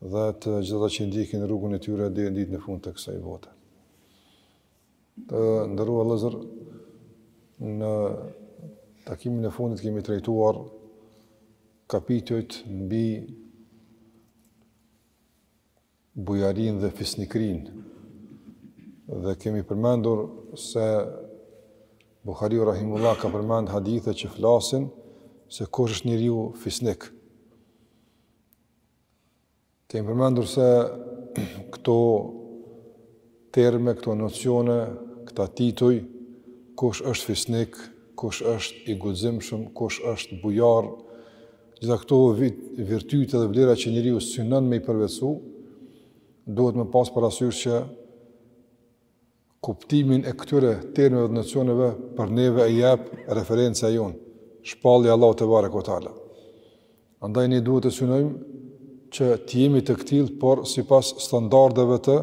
dhe të gjithë ata që ndjekin rrugën e tyre deri në ditën e fundit të kësaj bote. Të nderuar vëllezër, në takimin e fundit kemi trajtuar kapitujt mbi bujarinë dhe fisnikërinë dhe kemi përmendur se Buhariu rahimullah ka përmend hadithe që flasin se kush është njeriu fisnik. Kemi përmendur se këto terme, këto nocione, këta tituj, kush është fisnik, kush është i guximshëm, kush është bujar, gjitha këto virtyte dhe vlera që njeriu synon me i përvetësu, duhet me pas parasysh që Kuptimin e këtyre termeve dhe nocioneve për neve e jep referenca jonë, shpallja e Allahut tebareke ue teala. Andaj ne duhet të synojmë që të jemi të këtillë, por sipas standardeve të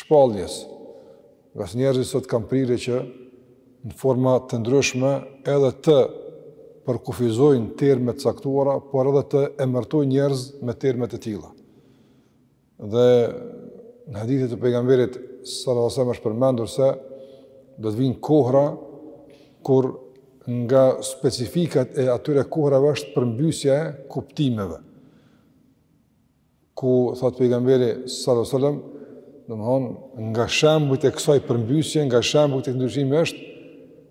shpalljes. Ngase njerëzit sot kanë prirje që në forma të ndryshme edhe të përkufizojnë terme të caktuara, por edhe të emërtojnë njerëz me terme të tilla. Dhe në hadithe të pejgamberit sallallahu alajhi wasallam është përmendur se do të vijnë kohra kur nga specifikat e atyre kohrave është përmbysja e kuptimeve. Ku thotë pejgamberi sallallahu alajhi wasallam, domethonë nga shembujt e kësaj përmbysje, nga shembujt e ndryshimit është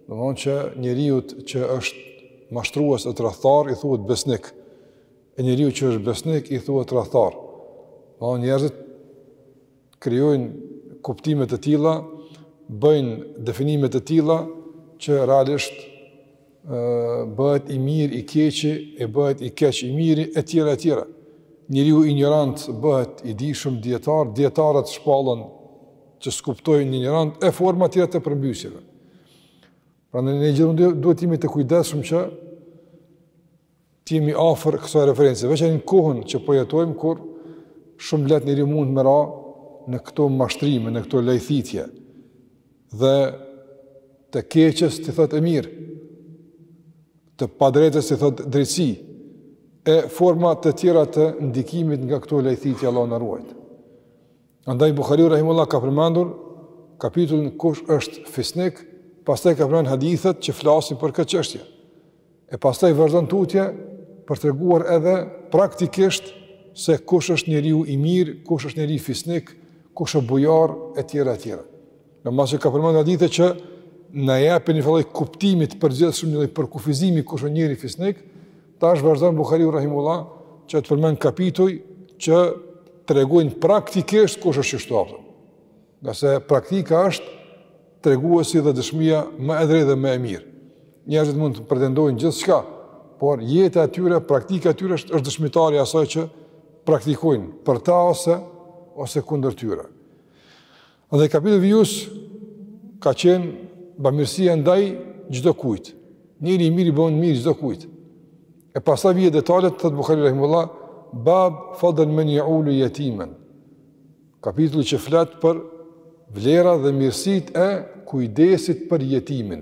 domethonë që njeriut që është mashtrues e tradhtar i thuhet besnik. E njeriu që është besnik i thuhet tradhtar. Po njerëzit krijojnë kuptime të tilla, bëjnë definime të tilla që realisht ë bëhet i mirë, i keqi, e bëhet i keq, i miri etj etj. Njeriu injorant bëhet i dijshëm, dietar, dietarët shpallen që s'kuptojnë, injorant e forma tjera të përmbysjeve. Pra ne duhet të jemi të kujdeshëm që Të jemi afër kësaj reference, veçan në kohën që po jetojmë kur shumë lehtë njeriu mund me ra në këto mashtrime, në këto lajthitje. Dhe të keqes t'i thotë e mirë. Të padrejtës t'i thotë drejtësi. E forma të tjera të ndikimit nga këto lajthitje, Allahu na ruajt. Andaj Buhariu rahimullah ka përmendur kapitullin kush është fisnik, pastaj ka përmendur hadithet që flasin për këtë çështje. E pastaj vazhdon tutje për të treguar edhe praktikisht se kush është njeriu i mirë, kush është njeriu fisnik, kush është bujar etj etj. Mbasi ka përmendur hadithe që na japin një lloj kuptimi të përgjithshëm një lloj përkufizimi kush është njeriu fisnik, Tash vazhdon Buhariu rahimullah që të përmend kapituj që tregojnë praktikisht kush është kështu apo. Ngase praktika është treguesi dhe dëshmia më e drejtë dhe më e mirë. Njerëzit mund të pretendojnë gjithçka, por jeta e tyre, praktika e tyre është është dëshmitari i asaj që praktikojnë për ta ose ose kundër tyre. Andaj kapitulli vijues ka qenë bamirësia ndaj çdokujt. Njeri i mirë bën mirë çdokujt. E pastaj vijnë detalet thotë Buhari rahimullah, bab fadl men jaulu jetimen. Kapitulli që flet për vlerat dhe mirësitë e kujdesit për jetimin.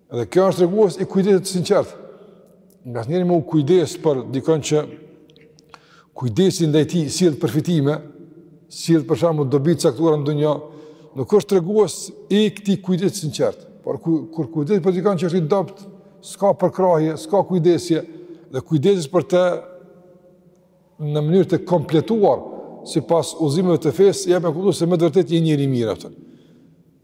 Dhe kjo është tregues i kujdesit sinqertë. Nga njeriu me u kujdes për dikon që kujdesi ndaj tij sjell përfitime, sjell për shembull dobi të caktuar në dunja, nuk është tregues i këtij kujdesit sinqertë. Por kur kujdeset për dikon që është i dobët, s'ka përkrahje, s'ka kujdesje, dhe kujdeset për te në mënyrë të kompletuar, sipas udhëzimeve të fesë, jep me kuptu se me të vërtetë një njeri i mirë, aftën.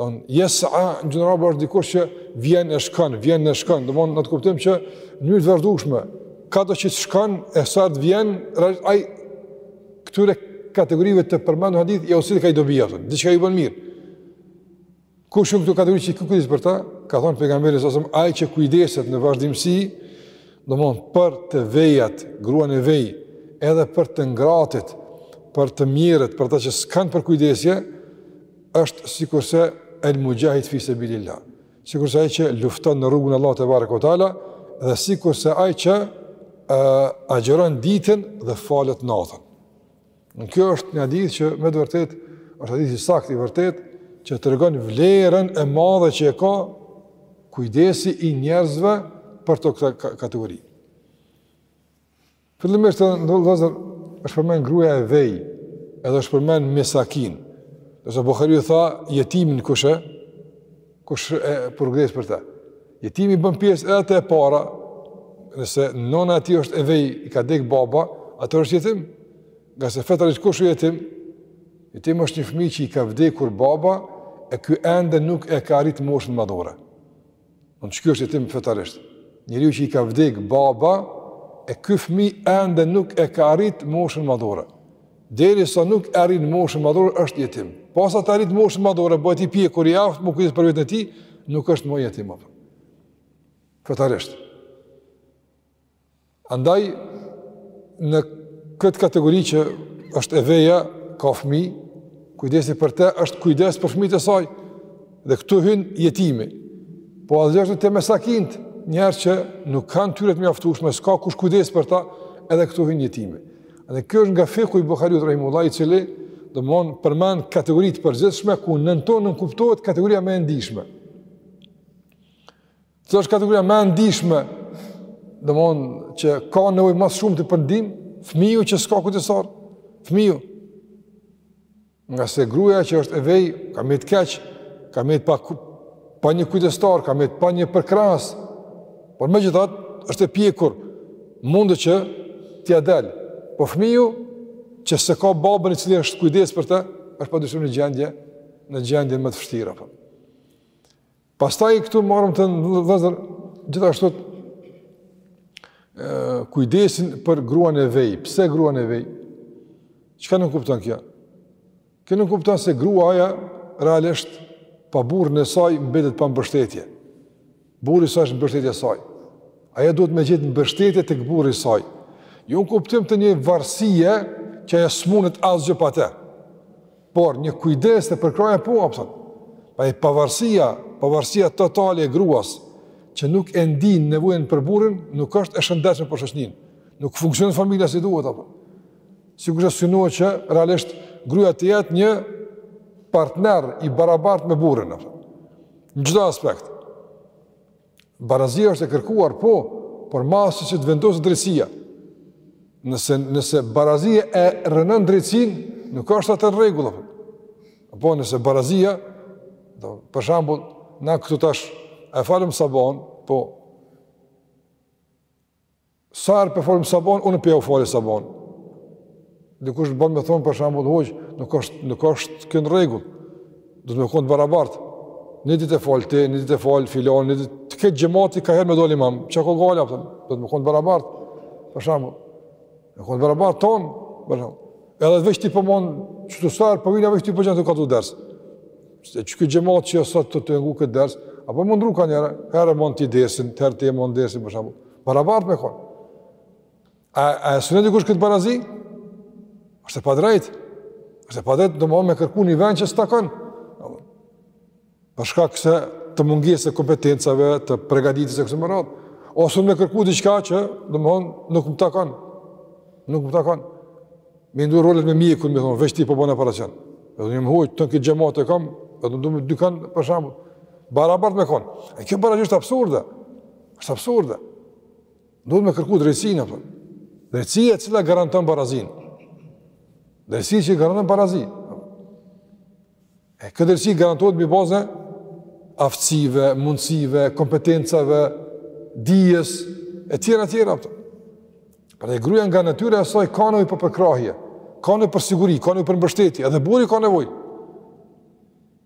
Don yes'a në gjuhën arabe është dikush që vjen e shkon, vjen e shkon, do të thonë në atë kuptim që në mënyrë të vazhdueshme, kado që të shkon e sa të vjen, ai këtyre kategorive të përmendur n'hadith i ose ka i dobi atë, diçka i bën mirë. Kush janë këto kategori që kujdes për ta? Ka thënë pejgamberi sa ai që kujdeset në vazhdimsi, domethënë për të vejat, gruan e vej, edhe për të ngratit, për të mjerët, për ata që s'kanë përkujdesje, është sikurse el muxhahid fi sabilillah. Sikurse ai që lufton në rrugën e Allahut tebareke ue teala dhe sikurse ai që ë agjëron ditën dhe falet natën. Në kjo është një hadith që me të vërtetë është hadith i saktë i vërtetë që tregon vlerën e madhe që e ka kujdesi i njerëzve për këto kategori. Fillimisht të ndëllëzër është përmend gruaja e vej, edhe është përmend mesakin. Ndërsa Buhariu tha, jetimin kush e, kush e përkujdes për te. Jetimi bën pjesë edhe te e para, nëse nëna e tij është e vej, i ka dek baba, atëherë është jetim. Ngase fetarisht kush është jetim, jetim është një fmijë që i ka vdekur baba, e ky ende nuk e ka arrit moshën madhore. Pra ky është jetim fetarisht. Njeri që i ka vdek baba, e ky fëmijë ende nuk e ka arrit moshën madhore. Derisa nuk e arrin moshën madhore, është jetim. Pasi ta arrit moshën madhore, bëhet i pjekur i aftë, m'u kujdes për veten e tij, nuk është më jetim. Fetarisht. Andaj, në këtë kategori që është e veja, ka fëmijë, kujdesi për te është kujdes për fëmijët e saj, dhe këtu hyn jetimi. Po gjithashtu te mesakinët, njerëz që nuk kanë tyret mjaftueshme, s'ka kush kujdes për ta, edhe këtu hyn jetimi. Dhe kjo është nga fikhu i Buhariut Rahimullah i cili domethënë përmend kategori të përgjithshme ku nën to nënkuptohet kategoria më e ndishme. Cila është kategoria më e ndishme, domethënë që ka nevojë ma së shumti të përmendim, fëmija që s'ka kujdestar, fëmija. Ngase gruja që është e vej, ka met keq, ka met pa, pa një kujdestar, ka met pa një përkrahës, por megjithatë është e pjekur, mund që t'ia del. Po fëmija që s'e ka babën i cili është kujdes për të, është pa dyshim në gjendje, në gjendje më të vështira. Për. Pastaj këtu marrim të nxjerr gjithashtu kujdesin për gruan e vej. Pse gruan e vej? Çka nënkupton kjo? Kjo nënkupton se gruaja realisht pa burrin e saj mbetet pa mbështetje. Burri i saj është mbështetja e saj. Ajo duhet me gjet mbështetje tek burri i saj. Jo në kuptim të një varësie që ajo s'munet asgjë pa te. Por një kujdes dhe përkrahje, po. Absolut. Po ajo pavarësia, pavarësia totale e gruas që nuk e ndien nevojën për burrin, nuk është e shëndetshme për shoqërinë. Nuk funksionon familja si duhet apo. Sigurisht që synohet që realisht gruaja të jetë një partner i barabartë me burrin apo. Në çdo aspekt. Barazia është e kërkuar, po, por masi që të vendoset drejtësia. Nëse, nëse barazia e rrënon drejtësinë, nuk është atëherë në rregull. Po, nëse barazia, do, për shembull, na këtu tash e falëm sabahun, po, Sa herë po falim sabahun, unë po jua fali sabahun. Dikush bon me thon për shembull hoxh, nuk është nuk është kjo në rregull. Duhet me kon t'barabartë. Një ditë e fal ti, një ditë e fal filani, një ditë të këtij xhamati ka herë me dal imam. Çka ka gala apo? Duhet me kon t'barabartë. Për shembull, me kon t'barabartë thon, për shembull. Edhe veç ti po mban çdo sa herë po vjen veç ti po e mban këtë ders. Se çka xhamat që sot të dëgju këtë ders, apo mund ruka njëra, herë mban ti dersin, herë ti mban dersin për shembull. Barabartë me konë. A, a e don dikush këtë barazi? është e padrejtë. është e padrejtë, domethënë me kërku një vend që s'të takon. Për shkak se të mungesës së kompetencave, të përgatitjes e kështu me radhë. Ose me kërku diçka që, domethënë nuk më takon. Nuk më takon. Me ndrru rolet me mjekun, me thonë, veç ti po bën operacione. Edhe unë hoxh, këtë xhemat e kam, edhe unë du me dykan, për shembull. Barabart me konë. E kjo barazi është absurde. Është absurde. Duhet me kërku drejtësinë, a kupton. Drejtësia e cila garanton barazinë. Drejtësia që garanton barazinë. E kjo drejtësi garantohet mbi bazë e aftësive, mundësive, kompetencave, dijes, e tjera, tjera, a kupton. Pra gruja nga natyra e saj ka nevojë për përkrahje, ka nevojë për siguri, ka nevojë për mbështetje, edhe burri ka nevojë.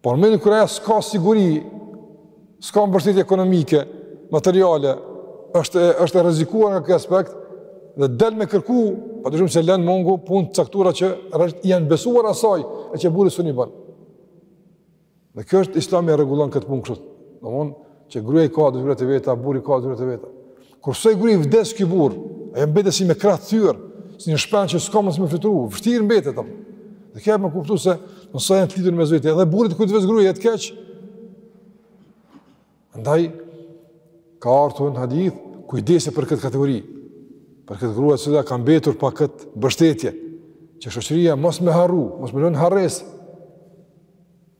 Por mendo kur ajo s'ka siguri, s'ka mbështetje ekonomike, materiale, është, është e rrezikuar nga ky aspekt, dhe del me kërku, pa dyshim se len mangu punë të caktuara që i janë besuar asaj, e që burri s'un i ban. Dhe kjo është islami e rregullon këtë punë kështu, domethënë që gruja i ka detyrat e veta, burri i ka detyrat e veta. Kur ksaj gruje i vdes ky burrë, ajo mbetet si me krah të thyer, si një shpend që s'ka mundësi me fluturuar, vështirë mbetet apo. Dhe kjo me kuptu se sa janë të lidhur mes veti, edhe burrit kur t'i vdes gruaja të keq. Andaj ka ardhur në hadith kujdesi për këtë kategori. Për këtë grua që ka mbetur pa kët mbështetje, që shoqëria mos me harru, mos me lënë n'harresë.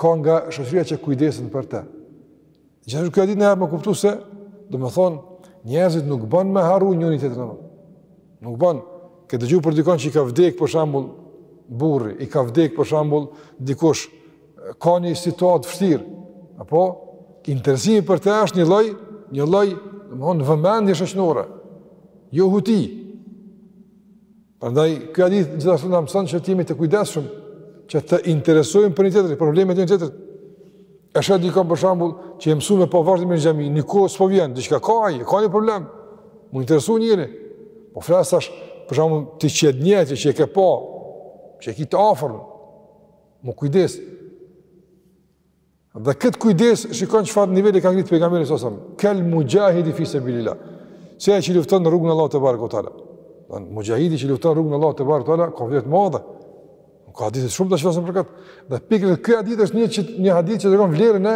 ka nga shoqëria që kujdesen për të. Gjithashtu ky hadith na jep me kuptu se, domethënë, njerëzit nuk bën me harru njëri-tjetrin. Nuk bën, ke dëgju për dikon që i ka vdek për shembull burri, i ka vdek për shembull dikush, ka një situatë të vështirë, apo, interesimi për të është një lloj, një lloj, domethënë, vëmendje shoqnore, jo huti. Prandaj ky hadith gjithashtu na mëson që të jemi të kujdesshëm, që të interesohemi për njëri-tjetrin, problemet e njëri-tjetrit. E sheh dikon për shembull që je mësu me pa vazhdimisht në xhami, një kohë s'po vjen, diçka ka ai, ka një problem. Mu interesu njeri. Po flas tash për shembull ti që e njeh, ti që e ke pa, që e ke të afërm. Mu kujdes. Dhe këtë kujdes, shiko n'çfarë niveli e ka ngritë pejgamberi salallahu alejhi ve selem. Kel mujahidi fi sabilillah. Si ai që lufton në rrugën e Allahut tebareke ve teala. Dmth mujahidi që lufton në rrugën e Allahut tebareke ve teala, ka vlerë t'madhe. Ka hadithe shumë që tregojnë për këtë. Dhe pikërisht ky hadith është një që një hadith që tregon vlerën e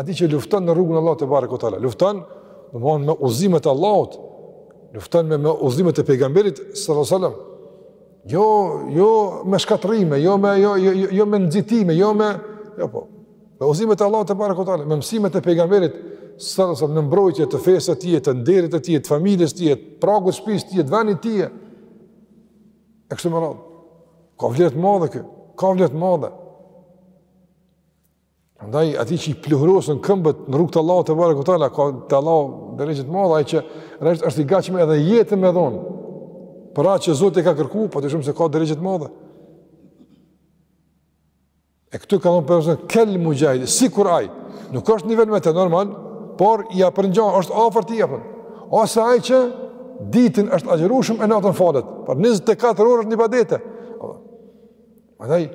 atij që lufton në rrugën e Allahut tebareke ve teala. Lufton, domthon me udhëzimet e Allahut. Lufton me, me udhëzimet e pejgamberit sallallahu alajhi wasallam. Jo, jo me shkatërrime, jo me jo jo jo, jo me nxitime, jo me jo po. Me udhëzimet e Allahut tebareke ve teala, me mësimet e pejgamberit sallallahu alajhi në mbrojtje të fesë së tij, të nderit të tij, të familjes së tij, pragut të shtëpisë së tij, vendit të tij. E kështu me radhë. Ka vlerë të madhe ky, ka vlerë të madhe. Ndaj atij që i pluhurosen këmbët në rrugë të Allahut tebareke ve teala, ka te Allahu derexhe të madhe, ai që është i gatshëm edhe jetën me dhonë, për atë që Zoti ka kërku, pa dyshim se ka derexhe të madhe. E këtu ka thonë për rrështë, kel muxhahidi, sikur ai, nuk është nivel me te normal, por i përngjan, është afër tij apo, ose ai që ditën është agjërueshëm e natën falet, për 24 orë është në ibadete, Andaj,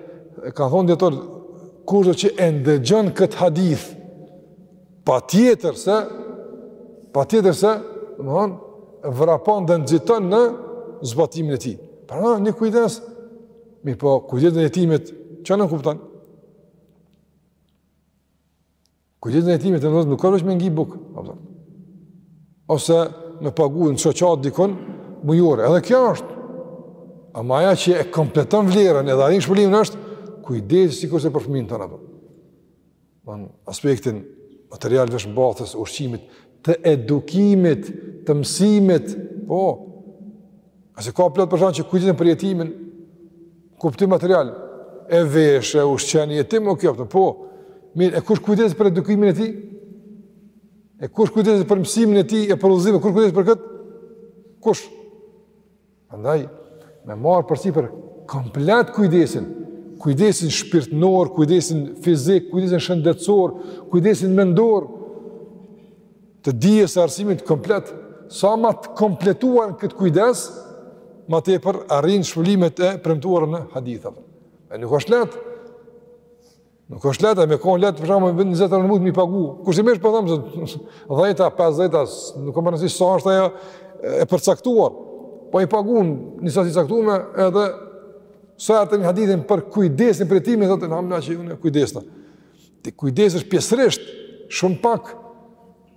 kanë thonë dijetarët, kushdo që e ndëgjon këtë hadith, patjetër se, patjetër se, domethonë, vrapon dhe nxiton në zbatimin e tij. Pra në, një kujdes, mirëpo kujdesi i jetimit, çka nënkupton? Kujdesi i jetimit domethonë nuk është vetëm me ngi bukë, apo. Ose me pagu në shoqatë dikun mujore. Edhe kjo është. Ama ajo që e kompleton vlerën edhe arrin shpërblimin është kujdesi sikurse për fëmijën tonë apo. Në aspektin material veshmbathjes ushqimit të edukimit, të mësimit, po. E se ka plot persona që kujdesen për jetimin, Kuptim material, e vesh, e ushqen jetimin, okej, po, mirë, e kush kujdeset për edukimin e tij? E kush kujdeset për mësimin e tij, e për udhëzime, kush kujdeset për këtë? Kush? Andaj, me marrë përsipër komplet kujdesin, kujdesin shpirtnor, kujdesin fizik, kujdesin shëndetsor, kujdesin mendor, të dijes së arsimit komplet, sa më të kompletuar në këtë kujdes, më tepër arrin shpërblimet e premtuara në hadithe. Ai nuk është lehtë. Nuk është lehtë, me kon lehtë për shkakun vetëm 20 euro me pagu. Kush i mësh po them se 10 a 50 a, nuk ka rëndësi sa është ajo e përcaktuar. Po i pagun një sasi të caktume edhe sa atë hadithin për kujdesin për jetimin thotë hamna që unë kujdesna. Ti kujdesesh pjesërisht, shumë pak,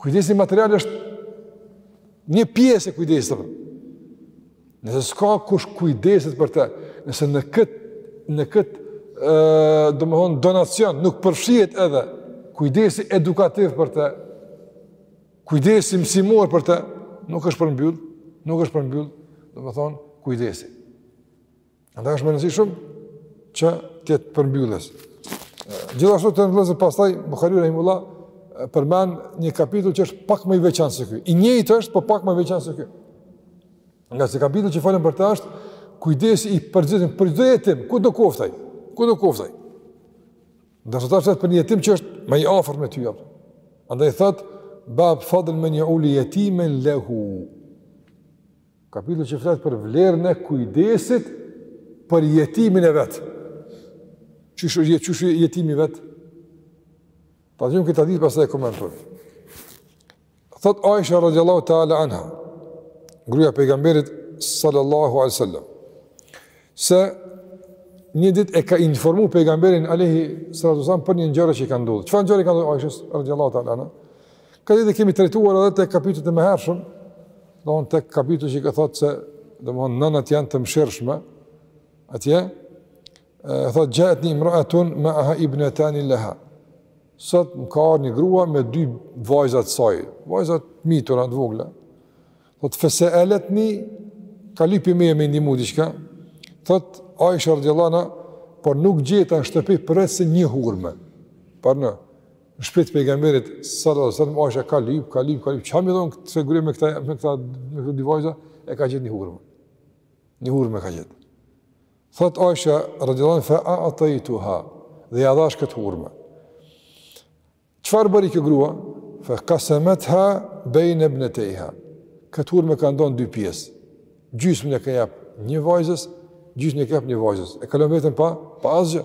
kujdesi material është një pjesë e kujdesit. Nëse s'ka kush kujdeset për te, nëse në këtë, në këtë, domethonë, donacion, nuk përfshihet edhe kujdesi edukativ për te, kujdesi mësimor për te, nuk është përmbyllë, nuk është përmbyllë, domethonë, kujdesi. Andaj është me rëndësi shumë që të jetë përmbyllës. Gjithashtu të nderuar vëllezër pastaj, Buhari rahimehullah përmend një kapitull që është pak më i veçan se kjo. I njëjtë është, po pak më i veçan se kjo. Ngase kapitulli që folëm për të është, kujdesi i përgjithshëm, për gjithë jetim, kudo koftë ai, kudo koftë ai. Ndërsa tash është për një jetim që është më i afërt me ty, apo. Andaj thotë, bab fadl men jeulu jetimen lehu. Kapitulli që flet për vlerën e kujdesit për jetimin e vet. Çish është çish jetimi i vet? Ta dëgjojmë këtë hadith pastaj e komentojmë. Thot Aisha radhiyallahu ta'ala anha, gruaja e pejgamberit sallallahu alaihi wasallam, se një ditë e ka informuar pejgamberin alaihi salatu wasallam për një ngjarje që ka ndodhur. Çfarë ngjarje ka ndodhur Aisha radhiyallahu ta'ala anha? Këtë hadith e kemi trajtuar edhe tek kapitujt e mëhershëm Don tek kapitulli që ka thotë se, domethonë, nënat janë të mshirshme, atje, e thotë, xhaetni imraetun meaha ibnetani leha. Thot më ka ardh një grua me dy vajza t'saj, vajza t'mitura, t'vogla. Thotë, feseeletni, ka lyp me i ndihmu diçka, thotë, Aisha radijallahu anha, por nuk gjeta në shtëpi përveç se një hurme. Por në, Në shpi të pejgamberit, salallahu alejhi ve selem, Aisha ka lypë, ka lypë, ka lypë, çka me i dhonë kësaj gruje me këta, me këta, me këta dy vajza, e ka gjetë një hurme, një hurme ka gjetë. Thot Aisha, radijallahu anha, fe atajtuha, dhe ja dhash këtë hurme. Çfarë bëri kjo grua? Fe kasemetha bejne ibnetejha. Këtë hurme e ka nda në dy pjesë. Gjysmën ia ka jepë një vajzës, gjysmën ia ka jepë një vajzës. E ka lon veten pa, pa asgjë.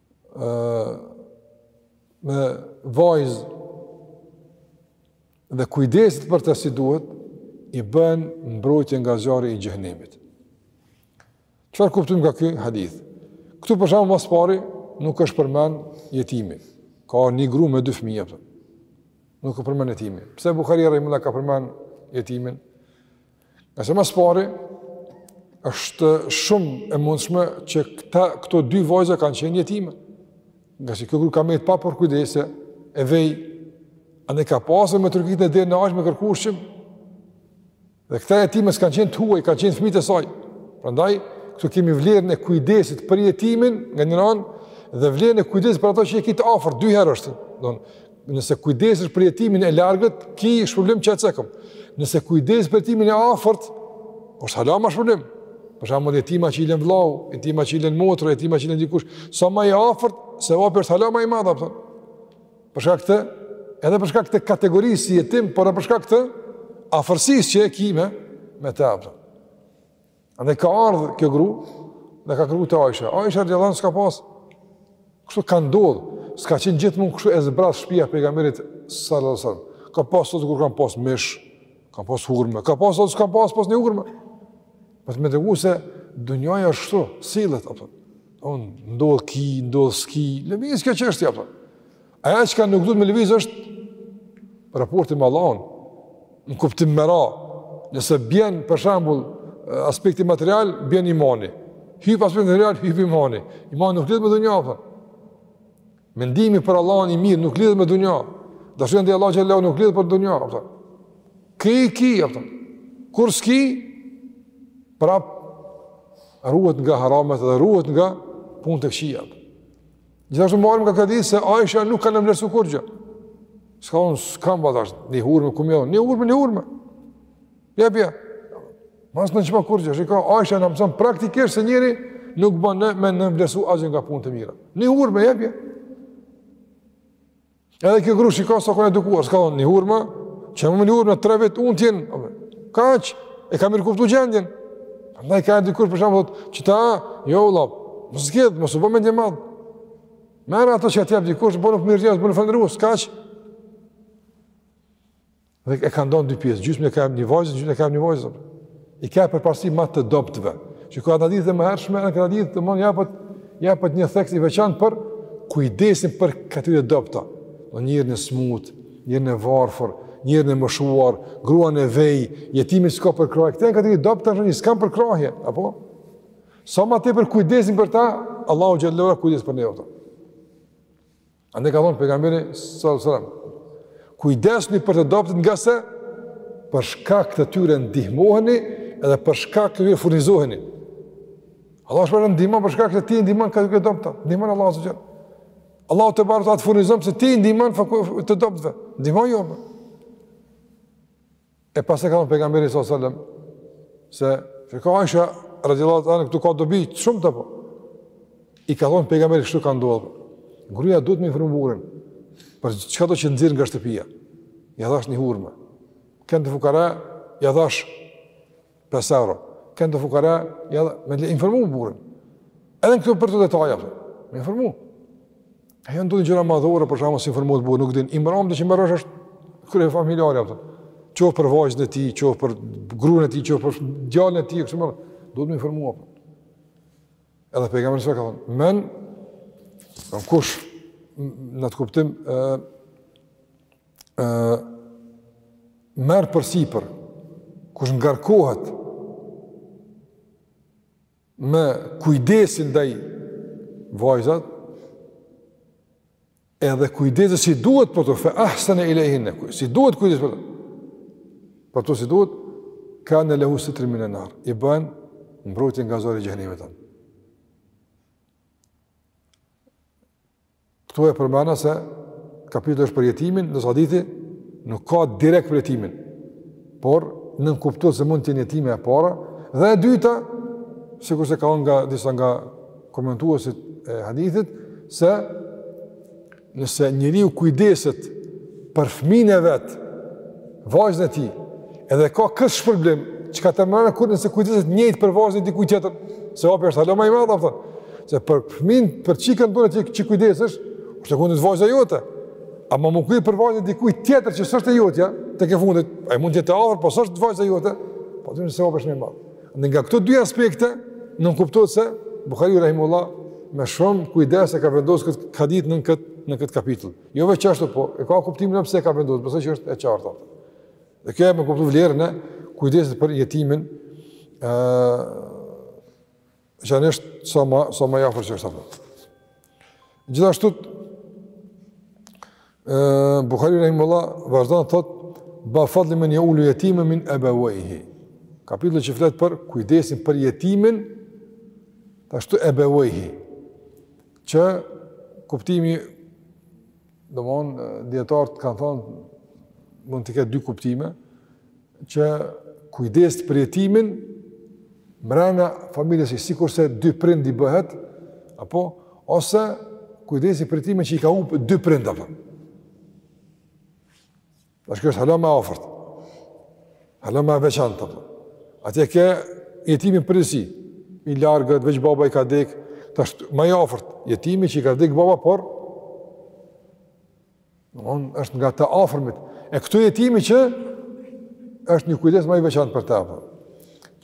me vajzë dhe kujdeset për to si duhet, i bëhen mbrojtje nga zjarri i xhehnemit. Çfarë kuptojmë nga ky hadith? Këtu për shembull ma s'pari nuk është përmen jetimi. Ka një gru me dy fëmijë por. Nuk është përmen jetimi. Pse Buhari rahimehullah ka përmen jetimin? Ngase ma s'pari, është shumë e mundshme që këta, këto dy vajza kanë qenë jetime. Ngase kjo gru ka metë pa përkujdesje, e vej, andaj ka pasë me trokit në derë me kërku ushqim, dhe këta jetime s'kanë qenë të huaj, kanë qenë fmijt e saj. Prandaj, këtu kemi vlerën e kujdesit për jetimin nga njëra anë, dhe vlerën e kujdesit për ato që e ki të afërt, dy herë është. Donë, Nëse kujdesesh për jetimin e largët, ki shpërblim që e cekëm. Nëse kujdesesh për jetimin e afërt, është hala ma shpërblim. Për shembull jetima që i len vllau, jetima që i len motra, jetima që i len dikush, sa ma i afërt, sevapi është hala ma i madh, a kupton. Për shkak të, edhe për shkak të kategorisë si jetim, por e për shkak të afërsisë që e ki me te, a kupton. Andaj ka ardhë kjo gru, dhe ka kërku te Aisha. Aisha radijallahu anha s'ka pas, kështu ka ndodhë, s'ka qenë gjithmonë kështu e zbrazt shpia e pejgamberit sallallahu sallam. Ka pas thot kur kan pas mish, ka pas hurme, ka pas thot s'ka pas pas një hurme. Për të me tregu se dunjaja është kshtu, sillet, a kupton. Ndodhë ki, ndodhë s'ki, lëmizë kjo çështja, a kupton. Ajo çka nuk duhet me lëviz është raporti me Allahun, në kuptim me ra, nëse bjen për shembull aspekti material, bjen imani. Hyp aspekti material, hyp imani. Imani nuk lidhet me dunja, apo. Mendimi për Allahun i mirë nuk lidhet me dunja. Dashuria ndaj Allahut xhallahu nuk lidhet për dunja, apo. Ki, ki, apo. Kur s'ki, prap, ruhet nga haramet dhe ruhet nga punë të këqija, apo. Gjithashtu marrim nga hadithi se Aisha nuk ka nënvlerësu kurgjë. S'ka thon, s'kam bash, një hurme, ku mi një hurme, një hurme. Jepja, mos nënçmo kurgjë, shiko, Aisha na mëson praktikisht se njeri nuk bën në, me nënvlerësu asgjë nga punë të mira. Një hurme, jepja. Edhe kjo gru shiko sa kon e edukuar, s'ka thonë një hurma, që më një hurma tre vetë unë tjenë, kaq, e ka mirëkuptu gjendjen. Andaj ka dikush për shembull, thotë, qita, jo valla, mos zgjedh, mos u bën mendjemadh. Merre ato që t'jep dikush, bëhu mirënjohës, bëhu falënderues, kaq. Dhe e ka nda në dy pjesë, gjysmën e ka një vajzë, gjysmën e ka një vajzë. I ka përparësi më të dobëtve. Çka ndodhur dhe më hershme, në këtë hadith domethënë jepet jepet një theks i veçantë për kujdesin për kategoritë e dobëta. Do njerin e smut, njerin e varfër, njerin e moshuar, gruan e vej, jetimin s'ka përkrahje. Këta kategori të dobëta tani s'kanë përkrahje, apo? Sa më tepër kujdesemi për ta, Allahu xhallahu kujdeset për ne ata. Andaj ka thonë pejgamberi sallallahu alajhi wasallam, kujdesni për të dobët ngase për shkak të tyre ndihmoheni edhe për shkak të tyre furnizoheni. Allahu shpesh ndihmon për shkak se ti ndihmon kategoritë e dobëta, ndihmon Allahu azze ue xhel. Allahu tebareke ue teala të furnizon se ti ndihmon të dobëtve, ndihmon jo. Po. E pastaj ka thënë pejgamberi sallallahu alajhi wasallam se shiko Aisha radhiyallahu anha këtu ka dobi shumta, apo. I ka thënë pejgamberi kështu ka ndodhur. Gruaja duhet me informu burrin për çkado që nxjerr nga shtëpia. Ja dhash një hurmë. Kënd fukara, ja dhash 5 euro. Kënë të fukara, ja dhash, me informu burrin. Edhe në këto për detaje, apo, me informu. E janë do gjëra madhore, për shembull s'informohet burri, nuk din. I mramti që merr vesh është kryefamiljari, apo. Qoftë për vajzën e tij, qoftë për grun e tij, qoftë për djalin e tij, kështu me radhë. Duhet me informu, apo. Edhe pejgamberi sa ka thonë, men, kush, në kuptim ë ë merr përsipër kush ngarkohet me kujdesin ndaj vajzat edhe kujdeset si duhet për to fe ahsene ilejhinne si duhet kujdeset për to për to si duhet kunne lehu sitren minen-nar i bëhen mbrojtje nga zjarri i xhehnemit të Këtu e përmena se kapitulli është për jetimin, ndërsa hadithi nuk ka direkt për jetimin, por nënkuptohet se mund të jenë jetime e para, dhe e dyta, sikurse ka nga disa nga komentuesit e hadithit, se nëse njeriu kujdeset për fmijën e vet, Vajzën e tij. Edhe ka këtë shpërblim, çka të mendon kur nëse kujdeset njeri për vajzën e dikujt tjetër, sevapi është hala ma i madh apo. Se për fëmin, për çikën tënde ti që kujdesesh, është tekefundit vajza jote. Ama me u kujdes për vajzën e dikujt tjetër që s'është e jotja, tekefundit, ai mund të jetë afër, po s'është vajzë e jote, patjetër sevapi është ma i madh. Pra nga këto dy aspekte, nënkuptohet se Bukhari Rahimullah me shumë kujdes e ka vendos këtë hadith nën këtë, nën këtë kapitull. Jo veç ashtu, po e ka kuptimin pse e ka vendosur, besoj që është e qartë apo. Dhe kjo e nënkupton vlerën e kujdesit për jetimin, e, që në është sa ma, sa ma i afërt që është apo. Gjithashtu, e, Bukhari Rahimullah vazhdon thotë, babu fadli men jeulu jetimen min ebevejhi. Kapitulli që flet për kujdesin për jetimin, tash tu ebevejhi. Që kuptimi domethënë dijetarët kanë thonë mund të ketë dy kuptime që kujdes për jetimin mrena familjes si sikurse dy prind i bëhet apo ose kujdesi për jetimin që i ka humb dy prind apo Tash kjo është hala ma afërt, hala ma e veçantë apo. Atje ke jetimin për jetim, i largët, veç baba i ka dek, tu është ma i afërt, jetimi që i ka dek baba, por, anë është nga të afërmit. E këtu jetimi që është një kujdes ma i veçantë për të apo.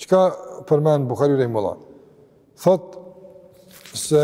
Çka përmend Bukhari Rahimullah? Thotë se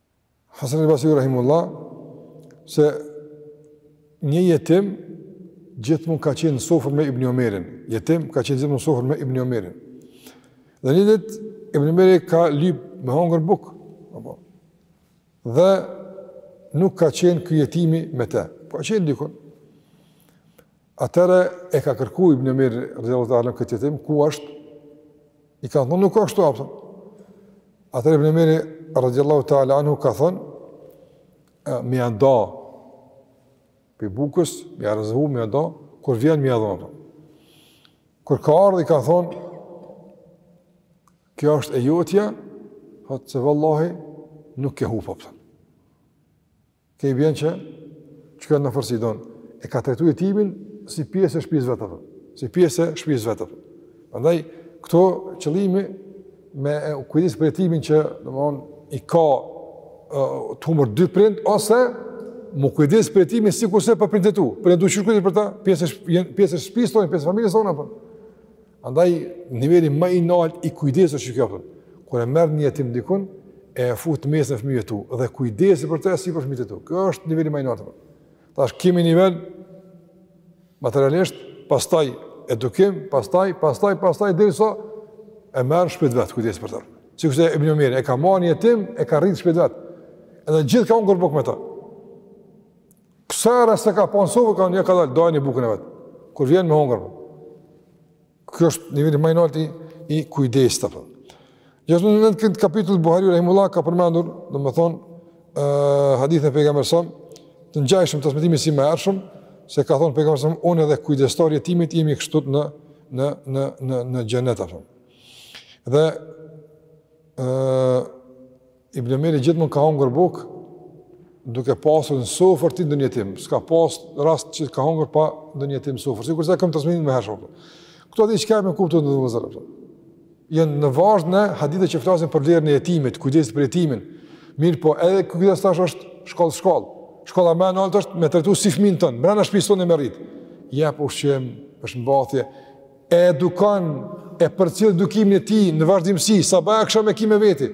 Hasan el-Basriu rahimullah se një jetim gjithmonë ka qenë sofër me Ibn Omerin. Jetim ka qenë gjithmonë sofër me Ibn Omerin. Dhe një ditë Ibn Omeri ka lyp me hongër bukë. Apo. Dhe nuk ka qenë ky jetimi me të. Po ka qenë dikun. Atëherë e ka kërku Ibn Omeri radijallahu ta'ala këtë jetim, ku është? I kanë thonë nuk është, kupton. Atëherë Ibn Omeri radijallahu ta'ala anhu ka thonë, me ia da, prej bukës, me ia rezervu, me ia da, kur vjen, me ia dhonë. Kur ka ardhë, i ka thonë, kjo është e jotja, thotë se vallahi, nuk ke hup, kupton. Kjo i bjen që që ka njëfarsoj, domethonë, e ka trajtu jetimin si pjesë e shpisë vet, si pjesë e shpisë vet. Andaj, këtu qëllimi me u kujdes për jetimin që domethonë, i ka uh, të humbur dy prindt, ose m'u kujdes për jetimin sikurse për prindt e tu, pra duhet kujdesi për ta pjesë e shpisë tonë, pjesë e familjes tonë, apo. Andaj, niveli ma i naltë i kujdesit është kjo, apo. Kur e merr një jetim dikun, e e fut mes me fëmijët e tu, dhe kujdesesh për te si për fëmijët e tu. Kjo është niveli ma i naltë, apo. Tash kemi nivel, materialisht, pastaj edukim, pastaj, pastaj, pastaj, derisa e merr n'shpi t'vet kujdeset për te. Sikurse Ibn Omeri, e ka marrë një jetim, e ka rritë n'shpi t'vet. Edhe gjithë ka hongër bukë me te. Që sa herë s'e ka pa n'sofër, ka një ka dalë, dajani bukën e vet, kur vjen me hongër. Po. Kjo është niveli ma i nalti i kujdesit, apo. Gjithashtu nën këtë kapitull, Buhari Rahimullah ka përmendur, domethonë, uh, hadithin e pejgamberit alejhi selam, të ngjashëm transmetimi si ma i hershëm, se ka thonë pejgamberi alejhi selam, unë edhe kujdestari i jetimit jemi kështu në, në, në, në, në xhenet, Dhe, uh, Ibn Omeri gjithmonë ka hongër bukë duke pasur në sofër t'tij ndonjë jetim. S'ka pas rast që ka hongër pa ndonjë jetim n'sofër. Sikurse kem transmetimin ma t'hershëm. Ktu diçka me kuptu, në dhëntë Zoti, apo. Jan në vazhdën e haditheve që flasin për vlerën e jetimit, kujdesit për jetimin. Mirëpo, edhe kujdesi tash është shkallë shkallë. Shkalla ma e naltë është me trajtu si fëmin ton, mrena shpisë sonë me rrit. I jep ushqim, veshmbathje. e edukon, e përcjell edukimin e tij në vazhdimësi, sabah e aksham e ki me veti.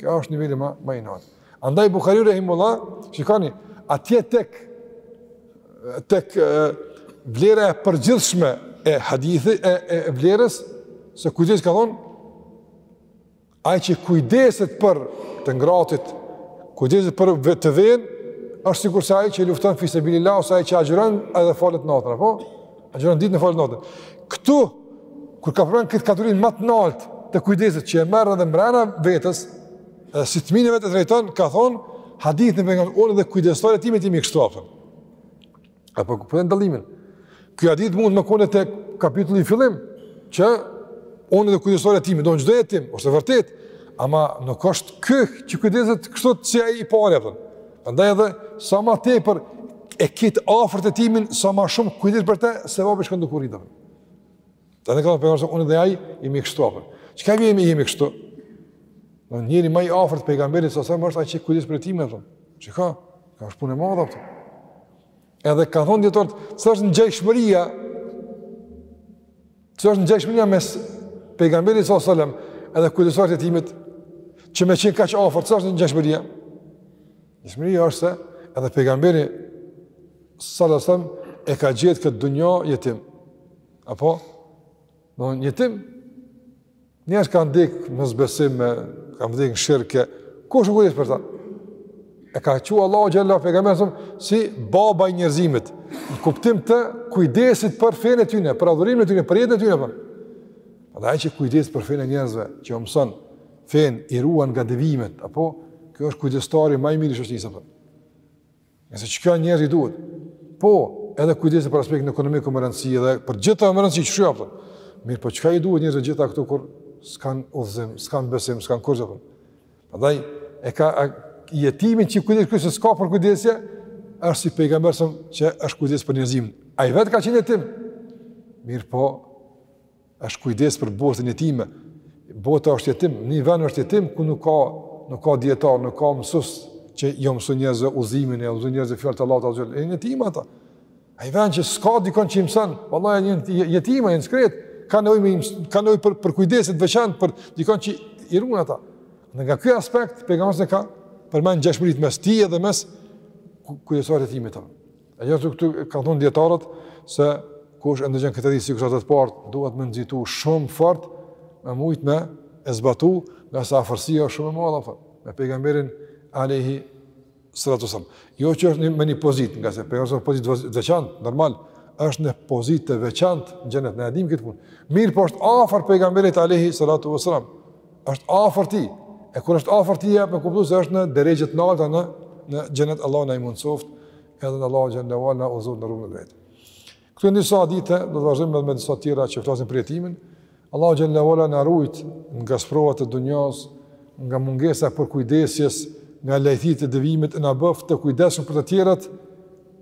Kjo është niveli ma ma i naltë. Andaj Buhariu rahimullah, shikoni, atje tek tek vlera e përgjithshme e hadithit e, e vlerës së kujdesit ka thon Ai që kujdeset për të ngratit, kujdeset për të venë, është sikurse ai që lufton fi sabilillah ose ai që agjëron edhe falet natën, apo? Agjëron ditën e falet natën. Këtu kur ka përmend këtë kategorinë ma të naltë të kujdesit që e merr edhe mrena vetes, edhe si fmijën e vet e trajton, ka thon hadithin e pejgamberit, unë dhe kujdestari i jetimit jemi kështu apo. A po e vëren dallimin? Ky hadith mund të me konë tek kapitulli n'fillim që unë dhe kujdestari i jetimit, domethonë çdo jetim, është e vërtet, ama nuk është ky që kujdeset kështu si ai i pari, apo. Andaj edhe, sa ma tepër e ki afër jetimin, sa ma shumë kujdesesh për te, sevapi shkon duke u rritë, apo. Dhe në këtë përgjërë se unë dhe ai, jemi kështu afër. Çka vjen me jemi kështu? Njeri ma i afërt i pejgamberit, alejhi selam është ai që kujdeset për jetimin, thonë. Çka? Kjo është punë e madhe, thonë. Edhe kanë thënë dijetarët, ç'është ngjashmëria, ç'është ngjashmëria mes pejgamberit, alejhi selam edhe kujdestarit të jetimit, që me qenë kaq afër, ç'është ngjashmëria? Ngjashmëria është se, edhe pejgamberi, alejhi selam e ka gjetë këtë dunja jetim, Apo? Dunja jetim, njerëz kanë vdek në mosbesim, kanë vdek në shirk, kush u kujdes për ta? E ka çu Allahu xhelle, pejgamberin alejhi selam, si baba i njerëzimit, në kuptim të kujdesit për fenë e tyne, për adhurimin e tyne, për jetën e tyne. Pandaj ai që kujdeset për fenë e njerëzve, që u mëson fenë, i ruan nga devijimet, apo, kjo është kujdestari ma i mirë i shoqnisë, apo. Ngase çka njerëzit i duhet. Po, edhe kujdesi për aspektin ekonomik me rëndësi dhe për gjitha me rëndësi që shua, mirëpo, çka i duhet njerëzve gjitha këto kur s'kanë udhëzim, s'kanë besim, s'kanë kurrgjë. Pandaj, e ka a, jetimin që i kujdeset kur se s'ka përkujdesje, është si pejgamberi alejhi selam që është kujdes për njerëzimin. Ai vetë ka qenë jetim, mirëpo, është kujdes për botën jetime, bota është jetim, një vend është jetim ku nuk ka, nuk ka dijetar, nuk ka mësues që ju mëson njerëzve udhëzimin, ju mëson njerëzve fjalët e Allahut azze. Janë jetim ata. Ai vend që s'ka dikon që i mëson, vallahi një jetim ai i shkretë, ka nevojë me ka nevojë për për kujdes të veçantë për dikon që i ruan ata. Në nga ky aspekt pejgamberi ka përmend ngjashmëritë mes tij dhe mes kujdestarit të jetimit. Edhe këtu kanë thënë dijetarët se kush e ndëgjon këtë hadith kështu të fortë, duhet me nxitu shumë fort me mujtë me e zbatu ngase afërsia është shumë e madhe fort, me pejgamberin alejhi salatu ves selam. Jo që është një, me një pozitë, ngase pejgamberi është pozitë e veçantë, normal, është në pozitë të veçantë në xhenet, ne e dimë këtë punë. Mirëpo është afër pejgamberit alejhi salatu ves selam. Është afër tij. E kur është afër tij, me kuptu se është në derexhet e nalta në, në xhenet Allahu na i mundësoftë, edhe ne Allahu xhelle ue ala na udhëzoftë në rrugën e drejtë. Këto janë disa hadithe, do të vazhdojmë me, me disa tjera që flasin për jetimin, Allahu xhelle ue ala na rujt nga sprovat e dunjasë, nga mungesa e përkujdesjes, nga lajthitjet e devijimit, na bëftë kujdesshëm për të tjerët,